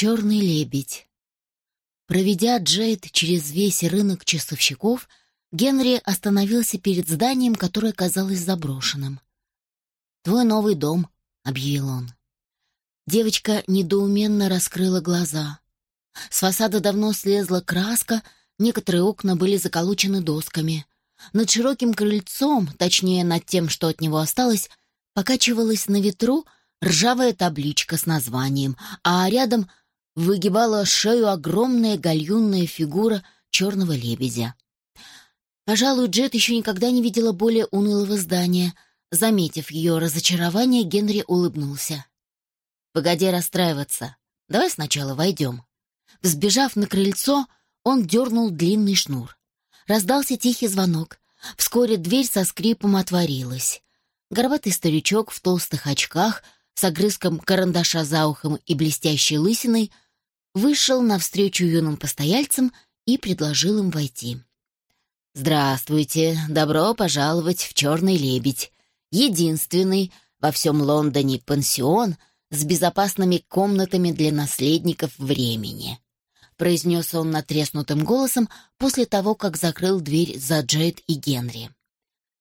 Черный лебедь. Проведя Джейд через весь рынок часовщиков, Генри остановился перед зданием, которое казалось заброшенным. «Твой новый дом», — объявил он. Девочка недоуменно раскрыла глаза. С фасада давно слезла краска, некоторые окна были заколочены досками. Над широким крыльцом, точнее над тем, что от него осталось, покачивалась на ветру ржавая табличка с названием, а рядом выгибала шею огромная гальюнная фигура черного лебедя. Пожалуй, Джет еще никогда не видела более унылого здания. Заметив ее разочарование, Генри улыбнулся. «Погоди расстраиваться. Давай сначала войдем». Взбежав на крыльцо, он дернул длинный шнур. Раздался тихий звонок. Вскоре дверь со скрипом отворилась. Горбатый старичок в толстых очках, с огрызком карандаша за ухом и блестящей лысиной, вышел навстречу юным постояльцам и предложил им войти. «Здравствуйте, добро пожаловать в «Черный лебедь», единственный во всем Лондоне пансион с безопасными комнатами для наследников времени», произнес он натреснутым голосом после того, как закрыл дверь за Джейд и Генри.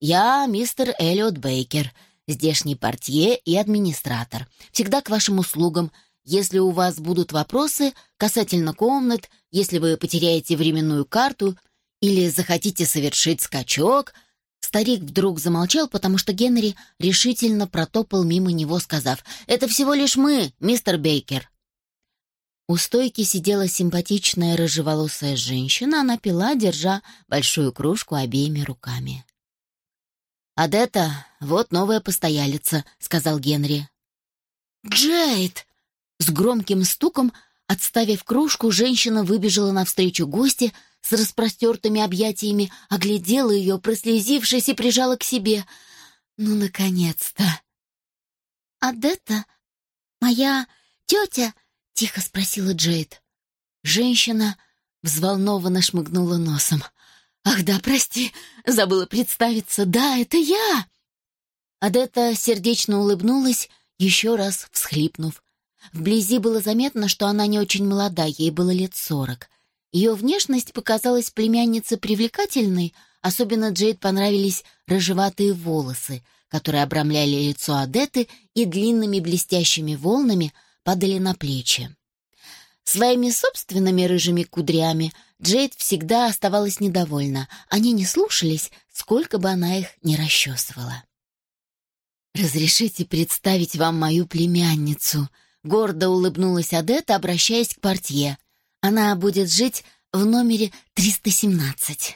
«Я мистер Эллиот Бейкер, здешний портье и администратор. Всегда к вашим услугам. Если у вас будут вопросы касательно комнат, если вы потеряете временную карту или захотите совершить скачок...» Старик вдруг замолчал, потому что Генри решительно протопал мимо него, сказав, «Это всего лишь мы, мистер Бейкер». У стойки сидела симпатичная рыжеволосая женщина, она пила, держа большую кружку обеими руками. «Адетта, вот новая постоялица», — сказал Генри. «Джейд!» С громким стуком, отставив кружку, женщина выбежала навстречу гости с распростертыми объятиями, оглядела ее, прослезившись, и прижала к себе. «Ну, наконец-то!» «Адетта? Моя тетя?» — тихо спросила Джейд. Женщина взволнованно шмыгнула носом. «Ах да, прости, забыла представиться. Да, это я!» Адетта сердечно улыбнулась, еще раз всхлипнув. Вблизи было заметно, что она не очень молода, ей было лет сорок. Ее внешность показалась племяннице привлекательной, особенно Джейд понравились рыжеватые волосы, которые обрамляли лицо Адеты и длинными блестящими волнами падали на плечи. Своими собственными рыжими кудрями Джейд всегда оставалась недовольна. Они не слушались, сколько бы она их ни расчесывала. «Разрешите представить вам мою племянницу», — гордо улыбнулась Адетта, обращаясь к портье. «Она будет жить в номере 317».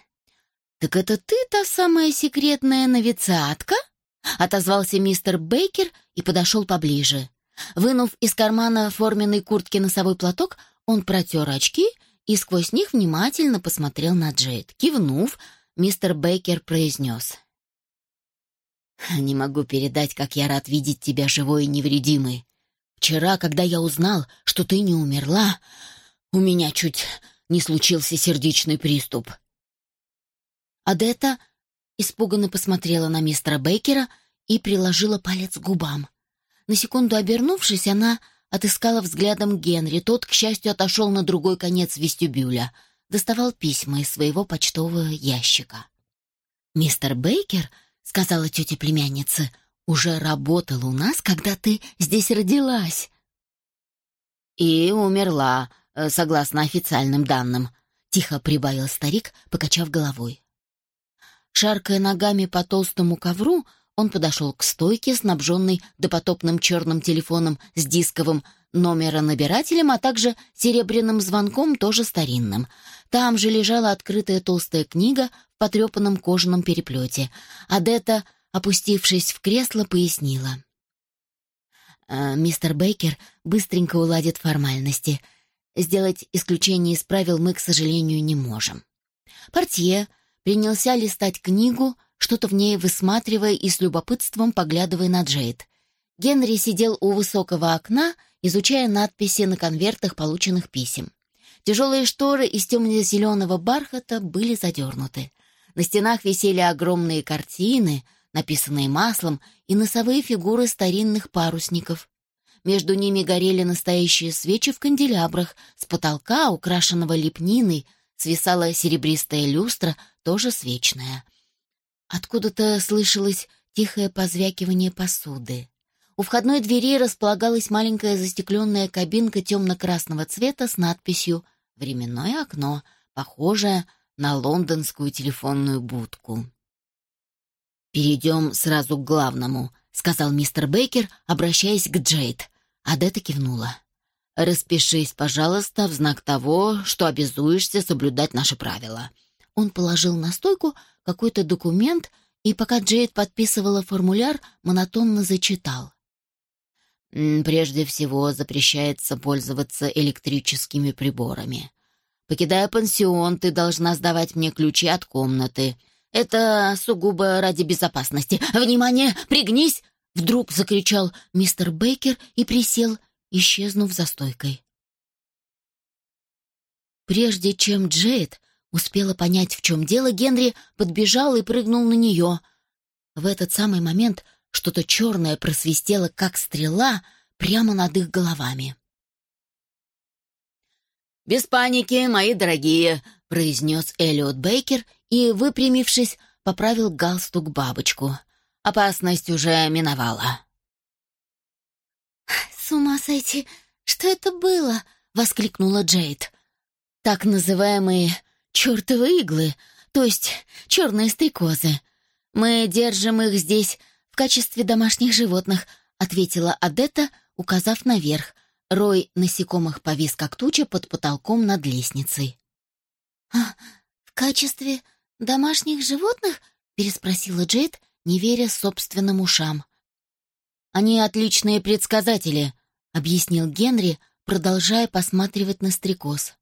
«Так это ты та самая секретная новицатка?» — отозвался мистер Бейкер и подошел поближе. Вынув из кармана форменной куртки носовой платок, он протер очки и сквозь них внимательно посмотрел на Джейд. Кивнув, мистер Бейкер произнес. «Не могу передать, как я рад видеть тебя живой и невредимой. Вчера, когда я узнал, что ты не умерла, у меня чуть не случился сердечный приступ». Адетта испуганно посмотрела на мистера Бейкера и приложила палец к губам. На секунду обернувшись, она отыскала взглядом Генри. Тот, к счастью, отошел на другой конец вестибюля. Доставал письма из своего почтового ящика. «Мистер Бейкер», — сказала тетя племянница, — «уже работал у нас, когда ты здесь родилась». «И умерла, э, согласно официальным данным», — тихо прибавил старик, покачав головой. Шаркая ногами по толстому ковру, он подошел к стойке, снабженной допотопным черным телефоном с дисковым номеронабирателем, а также серебряным звонком, тоже старинным. Там же лежала открытая толстая книга в потрепанном кожаном переплете. Адетта, опустившись в кресло, пояснила. «Э, «Мистер Бейкер быстренько уладит формальности. Сделать исключение из правил мы, к сожалению, не можем». Портье принялся листать книгу, что-то в ней высматривая и с любопытством поглядывая на Джейд. Генри сидел у высокого окна, изучая надписи на конвертах полученных писем. Тяжелые шторы из темно-зеленого бархата были задернуты. На стенах висели огромные картины, написанные маслом, и носовые фигуры старинных парусников. между ними горели настоящие свечи в канделябрах, с потолка, украшенного лепниной, свисала серебристая люстра, тоже свечная. Откуда-то слышалось тихое позвякивание посуды. У входной двери располагалась маленькая застекленная кабинка темно-красного цвета с надписью «Временное окно», похожая на лондонскую телефонную будку. «Перейдем сразу к главному», — сказал мистер Бейкер, обращаясь к Джейд. Адетта кивнула. «Распишись, пожалуйста, в знак того, что обязуешься соблюдать наши правила». Он положил на стойку какой-то документ и, пока Джейд подписывала формуляр, монотонно зачитал. «Прежде всего запрещается пользоваться электрическими приборами. Покидая пансион, ты должна сдавать мне ключи от комнаты. Это сугубо ради безопасности. Внимание, пригнись!» Вдруг закричал мистер Бейкер и присел, исчезнув за стойкой. Прежде чем Джейд успела понять, в чем дело, Генри подбежал и прыгнул на нее. В этот самый момент что-то черное просвистело, как стрела, прямо над их головами. «Без паники, мои дорогие», — произнес Элliot Бейкер и, выпрямившись, поправил галстук бабочку. Опасность уже миновала. «С ума сойти! Что это было?» — воскликнула Джейд. «Так называемые чертовы иглы, то есть черные стрекозы. Мы держим их здесь в качестве домашних животных», — ответила Адетта, указав наверх. Рой насекомых повис как туча под потолком над лестницей. «А, в качестве домашних животных?» — переспросила Джейд, не веря собственным ушам. «Они отличные предсказатели», — объяснил Генри, продолжая посматривать на стрекоз.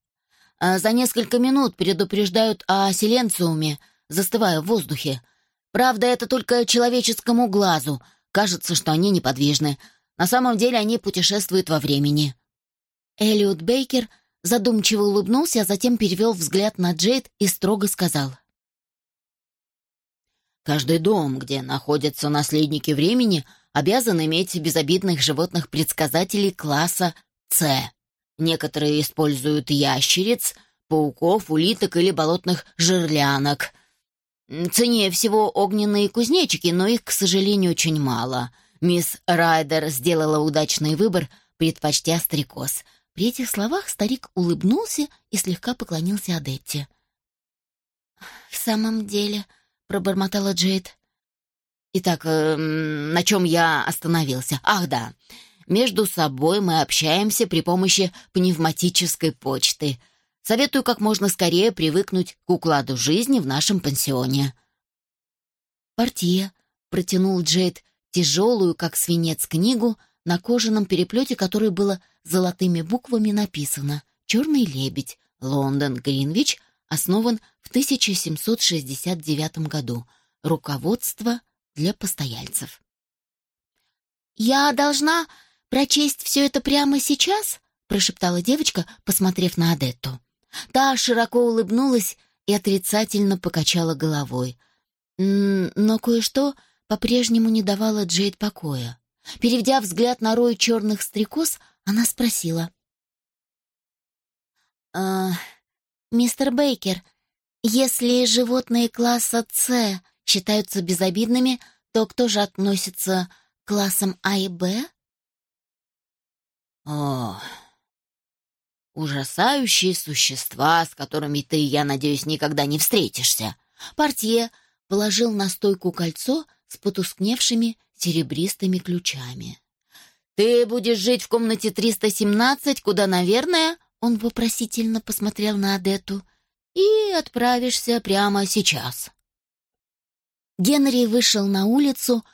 А «За несколько минут предупреждают о силенциуме, застывая в воздухе. Правда, это только человеческому глазу. Кажется, что они неподвижны. На самом деле они путешествуют во времени». Элliot Бейкер задумчиво улыбнулся, а затем перевел взгляд на Джейд и строго сказал. «Каждый дом, где находятся наследники времени, обязан иметь безобидных животных-предсказателей класса «С». Некоторые используют ящериц, пауков, улиток или болотных жерлянок. Ценнее всего огненные кузнечики, но их, к сожалению, очень мало — Мисс Райдер сделала удачный выбор, предпочтя стрекоз. При этих словах старик улыбнулся и слегка поклонился Адетте. «В самом деле», — пробормотала Джейд. «Итак, э, на чем я остановился? Ах, да. Между собой мы общаемся при помощи пневматической почты. Советую как можно скорее привыкнуть к укладу жизни в нашем пансионе». «Партия», — протянул Джейд, тяжелую, как свинец, книгу, на кожаном переплете которой было золотыми буквами написано «Черный лебедь. Лондон. Гринвич. Основан в 1769 году. Руководство для постояльцев». «Я должна прочесть все это прямо сейчас?» прошептала девочка, посмотрев на Адетту. Та широко улыбнулась и отрицательно покачала головой. Но кое-что по-прежнему не давала Джейд покоя. Переведя взгляд на рой черных стрекоз, она спросила. «А, «Мистер Бейкер, если животные класса С считаются безобидными, то кто же относится к классам А и Б?» «О, ужасающие существа, с которыми ты, я надеюсь, никогда не встретишься!» Портье положил на стойку кольцо — с потускневшими серебристыми ключами. «Ты будешь жить в комнате 317, куда, наверное...» Он вопросительно посмотрел на Адету. «И отправишься прямо сейчас». Генри вышел на улицу,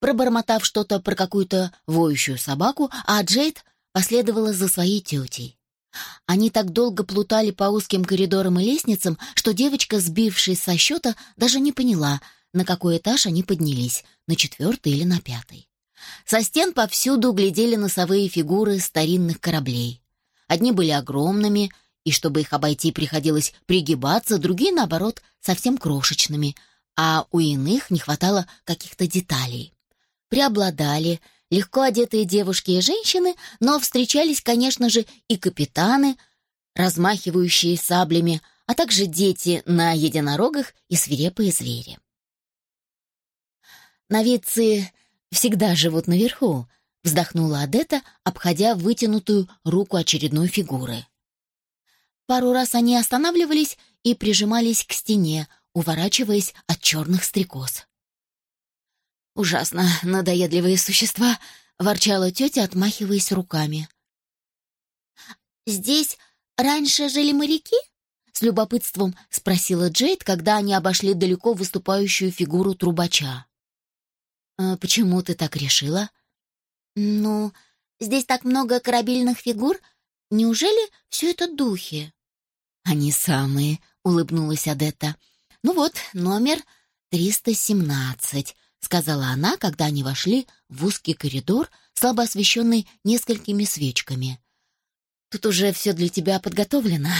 пробормотав что-то про какую-то воющую собаку, а Джейд последовала за своей тетей. Они так долго плутали по узким коридорам и лестницам, что девочка, сбившись со счета, даже не поняла — на какой этаж они поднялись, на четвертый или на пятый. Со стен повсюду глядели носовые фигуры старинных кораблей. Одни были огромными, и чтобы их обойти приходилось пригибаться, другие, наоборот, совсем крошечными, а у иных не хватало каких-то деталей. Преобладали легко одетые девушки и женщины, но встречались, конечно же, и капитаны, размахивающие саблями, а также дети на единорогах и свирепые звери. Новицы всегда живут наверху, вздохнула Адетта, обходя вытянутую руку очередной фигуры. Пару раз они останавливались и прижимались к стене, уворачиваясь от черных стрекоз. «Ужасно надоедливые существа», — ворчала тетя, отмахиваясь руками. «Здесь раньше жили моряки?» — с любопытством спросила Джейд, когда они обошли далеко выступающую фигуру трубача. «А «Почему ты так решила?» «Ну, здесь так много корабельных фигур. Неужели все это духи?» «Они самые», — улыбнулась Адетта. «Ну вот, номер 317», — сказала она, когда они вошли в узкий коридор, слабо освещенный несколькими свечками. «Тут уже все для тебя подготовлено».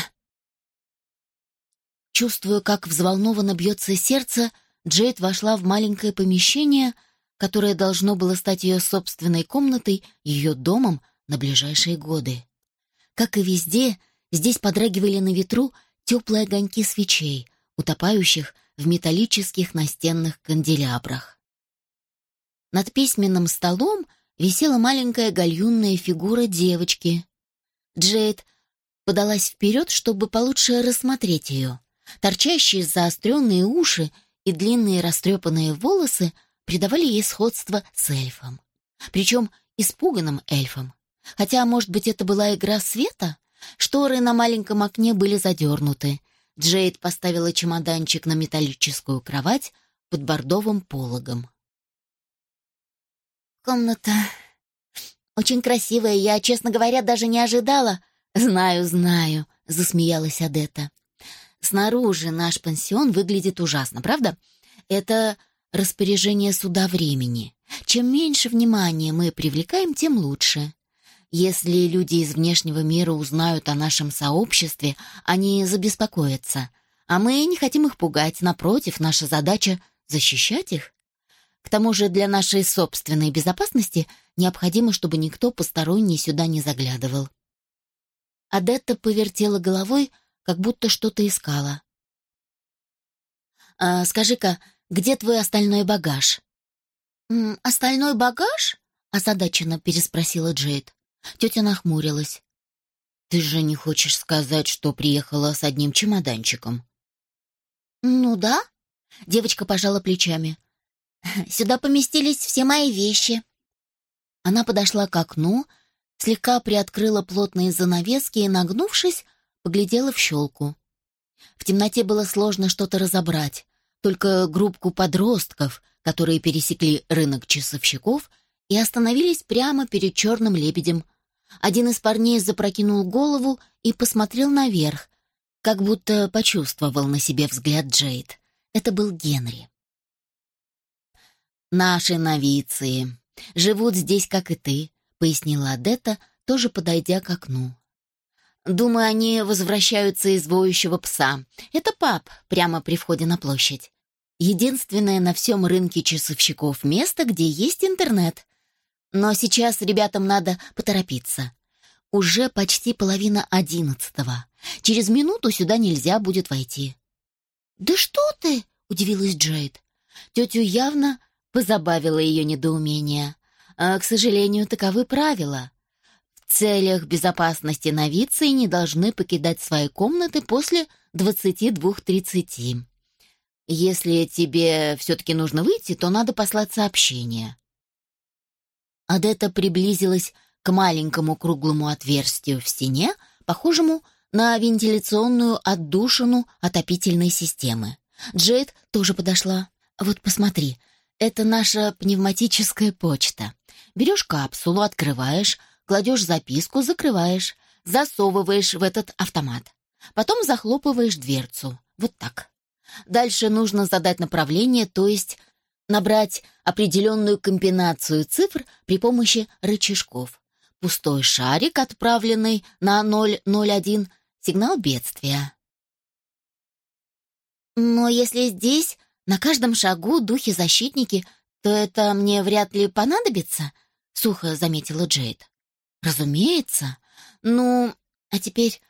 Чувствуя, как взволнованно бьется сердце, Джейд вошла в маленькое помещение — которое должно было стать ее собственной комнатой, ее домом на ближайшие годы. Как и везде, здесь подрагивали на ветру теплые огоньки свечей, утопающих в металлических настенных канделябрах. Над письменным столом висела маленькая гальюнная фигура девочки. Джейд подалась вперед, чтобы получше рассмотреть ее. Торчащие заостренные уши и длинные растрепанные волосы придавали ей сходство с эльфом. Причем испуганным эльфом. Хотя, может быть, это была игра света? Шторы на маленьком окне были задернуты. Джейд поставила чемоданчик на металлическую кровать под бордовым пологом. «Комната очень красивая, я, честно говоря, даже не ожидала». «Знаю, знаю», — засмеялась Адетта. «Снаружи наш пансион выглядит ужасно, правда? Это распоряжение суда времени. Чем меньше внимания мы привлекаем, тем лучше. Если люди из внешнего мира узнают о нашем сообществе, они забеспокоятся. А мы не хотим их пугать, напротив, наша задача — защищать их. К тому же для нашей собственной безопасности необходимо, чтобы никто посторонний сюда не заглядывал. Адетта повертела головой, как будто что-то искала. «А, «Скажи-ка, где твой остальной багаж?» М «Остальной багаж?» — озадаченно переспросила Джейд. Тетя нахмурилась. «Ты же не хочешь сказать, что приехала с одним чемоданчиком?» «Ну да», — девочка пожала плечами. «Сюда поместились все мои вещи». Она подошла к окну, слегка приоткрыла плотные занавески и, нагнувшись, поглядела в щелку. В темноте было сложно что-то разобрать только группку подростков, которые пересекли рынок часовщиков и остановились прямо перед черным лебедем. Один из парней запрокинул голову и посмотрел наверх, как будто почувствовал на себе взгляд Джейд. Это был Генри. «Наши новиции живут здесь, как и ты», — пояснила Адетта, тоже подойдя к окну. Думаю, они возвращаются из воющего пса. Это паб прямо при входе на площадь. Единственное на всем рынке часовщиков место, где есть интернет. Но сейчас ребятам надо поторопиться. Уже почти половина одиннадцатого. Через минуту сюда нельзя будет войти. «Да что ты?» — удивилась Джейд. Тетю явно позабавило ее недоумение. А, к сожалению, таковы правила. В целях безопасности новицы не должны покидать свои комнаты после двадцати двух-тридцати. Если тебе все-таки нужно выйти, то надо послать сообщение». Адетта приблизилась к маленькому круглому отверстию в стене, похожему на вентиляционную отдушину отопительной системы. Джейд тоже подошла. «Вот посмотри, это наша пневматическая почта. Берешь капсулу, открываешь, кладешь записку, закрываешь, засовываешь в этот автомат. Потом захлопываешь дверцу. Вот так. Дальше нужно задать направление, то есть набрать определенную комбинацию цифр при помощи рычажков. Пустой шарик, отправленный на 001, сигнал бедствия. Но если здесь на каждом шагу духи-защитники, то это мне вряд ли понадобится, — сухо заметила Джейд. «Разумеется. Ну, а теперь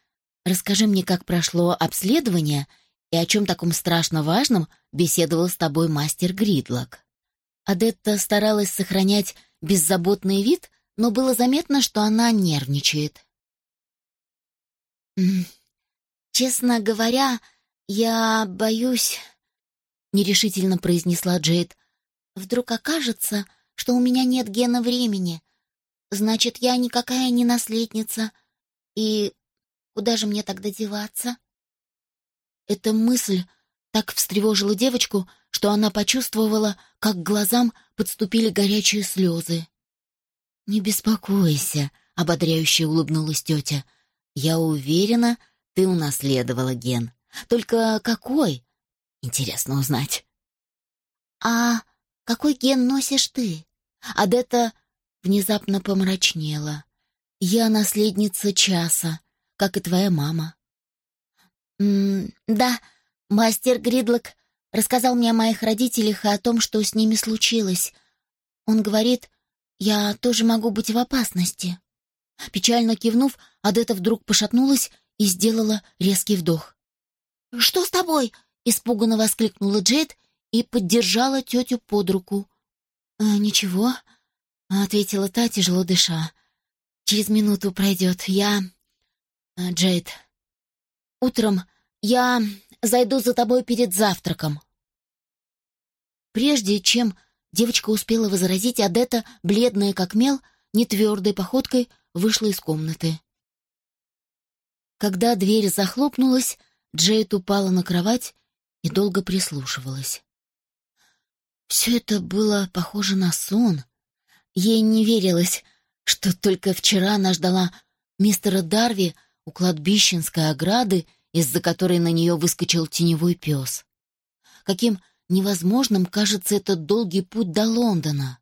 расскажи мне, как прошло обследование и о чем таком страшно важном беседовал с тобой мастер Гридлок». Адетта старалась сохранять беззаботный вид, но было заметно, что она нервничает. «Честно говоря, я боюсь...» — нерешительно произнесла Джейд. «Вдруг окажется, что у меня нет гена времени. Значит, я никакая не наследница. И куда же мне тогда деваться?» Эта мысль так встревожила девочку, что она почувствовала, как к глазам подступили горячие слезы. «Не беспокойся», — ободряюще улыбнулась тетя. «Я уверена, ты унаследовала ген. Только какой? Интересно узнать». «А какой ген носишь ты?» Адетта внезапно помрачнела. «Я наследница часа, как и твоя мама». «М «Да, мастер Гридлок рассказал мне о моих родителях и о том, что с ними случилось. Он говорит, я тоже могу быть в опасности». Печально кивнув, Адетта вдруг пошатнулась и сделала резкий вдох. «Что с тобой?» — испуганно воскликнула Джейд и поддержала тетю под руку. «Э, «Ничего», — ответила та, тяжело дыша. «Через минуту пройдет. Я... Э, Джейд, утром я зайду за тобой перед завтраком». Прежде чем девочка успела возразить, Адетта, бледная как мел, нетвердой походкой вышла из комнаты. Когда дверь захлопнулась, Джейд упала на кровать и долго прислушивалась. Все это было похоже на сон. Ей не верилось, что только вчера она ждала мистера Дарви у кладбищенской ограды, из-за которой на нее выскочил теневой пес. Каким невозможным кажется этот долгий путь до Лондона.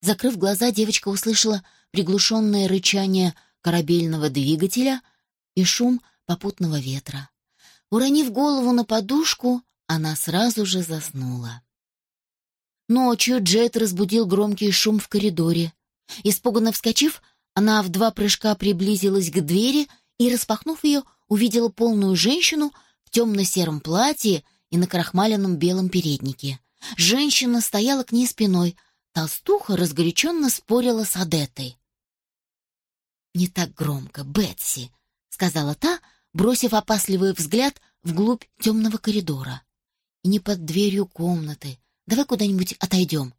Закрыв глаза, девочка услышала приглушенное рычание корабельного двигателя и шум попутного ветра. Уронив голову на подушку, она сразу же заснула. Ночью Джет разбудил громкий шум в коридоре. Испуганно вскочив, она в два прыжка приблизилась к двери и, распахнув ее, увидела полную женщину в темно-сером платье и на крахмаленном белом переднике. Женщина стояла к ней спиной, толстуха разгоряченно спорила с Адеттой. «Не так громко, Бетси», — сказала та, бросив опасливый взгляд вглубь темного коридора. «И не под дверью комнаты. Давай куда-нибудь отойдем».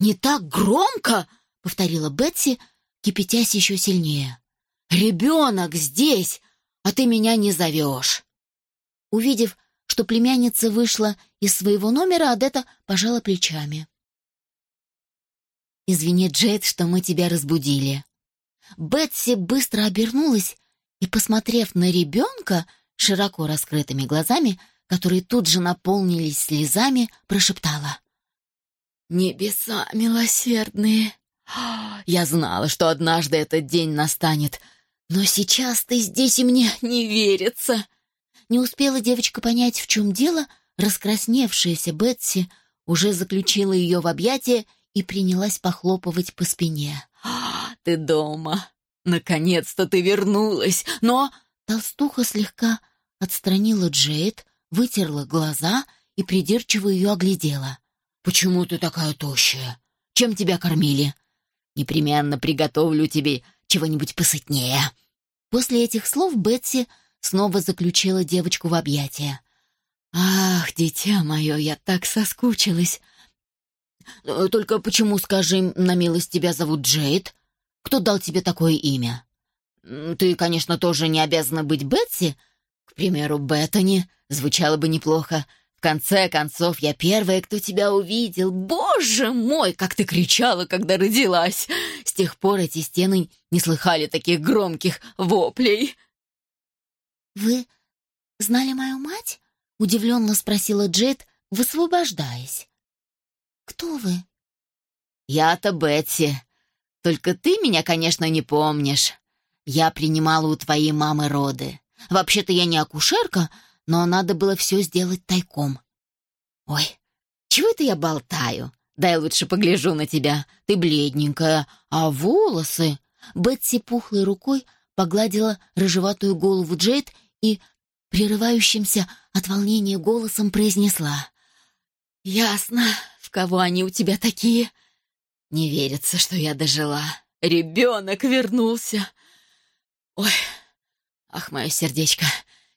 «Не так громко!» — повторила Бетси, кипятясь еще сильнее. «Ребенок здесь, а ты меня не зовешь!» Увидев, что племянница вышла из своего номера, Адетта пожала плечами. «Извини, Джейд, что мы тебя разбудили». Бетси быстро обернулась и, посмотрев на ребенка широко раскрытыми глазами, которые тут же наполнились слезами, прошептала. «Небеса милосердные! Я знала, что однажды этот день настанет, но сейчас ты здесь, и мне не верится!» Не успела девочка понять, в чем дело, раскрасневшаяся Бетси уже заключила ее в объятия и принялась похлопывать по спине. «Ты дома! Наконец-то ты вернулась! Но...» Толстуха слегка отстранила Джейд, вытерла глаза и придирчиво ее оглядела. «Почему ты такая тощая? Чем тебя кормили? Непременно приготовлю тебе чего-нибудь посытнее». После этих слов Бетси снова заключила девочку в объятия. «Ах, дитя мое, я так соскучилась!» «Только почему, скажи, на милость тебя зовут Джейд? Кто дал тебе такое имя?» «Ты, конечно, тоже не обязана быть Бетси. К примеру, Беттани звучало бы неплохо. В конце концов, я первая, кто тебя увидел. Боже мой, как ты кричала, когда родилась! С тех пор эти стены не слыхали таких громких воплей». «Вы знали мою мать?» — удивленно спросила Джет, высвобождаясь. «Кто вы?» «Я-то Бетси. Только ты меня, конечно, не помнишь. Я принимала у твоей мамы роды. Вообще-то я не акушерка, но надо было все сделать тайком. Ой, чего это я болтаю? дай лучше погляжу на тебя. Ты бледненькая, а волосы...» Бетси пухлой рукой погладила рыжеватую голову Джейд и прерывающимся от волнения голосом произнесла. «Ясно, в кого они у тебя такие. Не верится, что я дожила. Ребенок вернулся. Ой, ах, мое сердечко,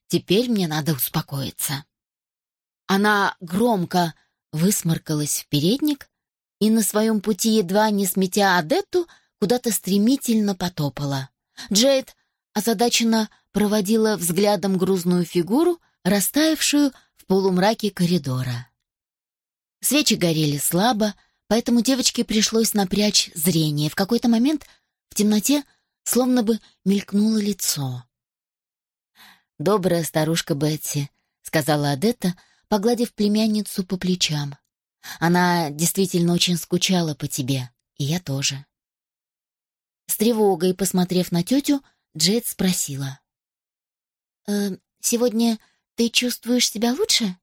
теперь мне надо успокоиться». Она громко высморкалась в передник и на своем пути, едва не сметя Адетту, куда-то стремительно потопала. Джейд озадаченно проводила взглядом грузную фигуру, растаявшую в полумраке коридора. Свечи горели слабо, поэтому девочке пришлось напрячь зрение. В какой-то момент в темноте словно бы мелькнуло лицо. «Добрая старушка Бетси», — сказала Адетта, погладив племянницу по плечам. «Она действительно очень скучала по тебе, и я тоже». С тревогой, посмотрев на тетю, Джейд спросила. «Э, «Сегодня ты чувствуешь себя лучше?»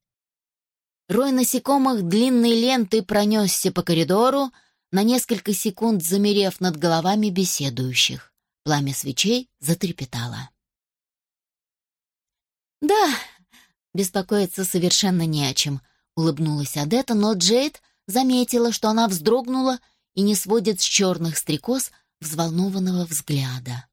Рой насекомых длинной лентой пронесся по коридору, на несколько секунд замерев над головами беседующих. Пламя свечей затрепетало. «Да, беспокоиться совершенно не о чем», — улыбнулась Адетта, но Джейд заметила, что она вздрогнула и не сводит с черных стрекоз взволнованного взгляда.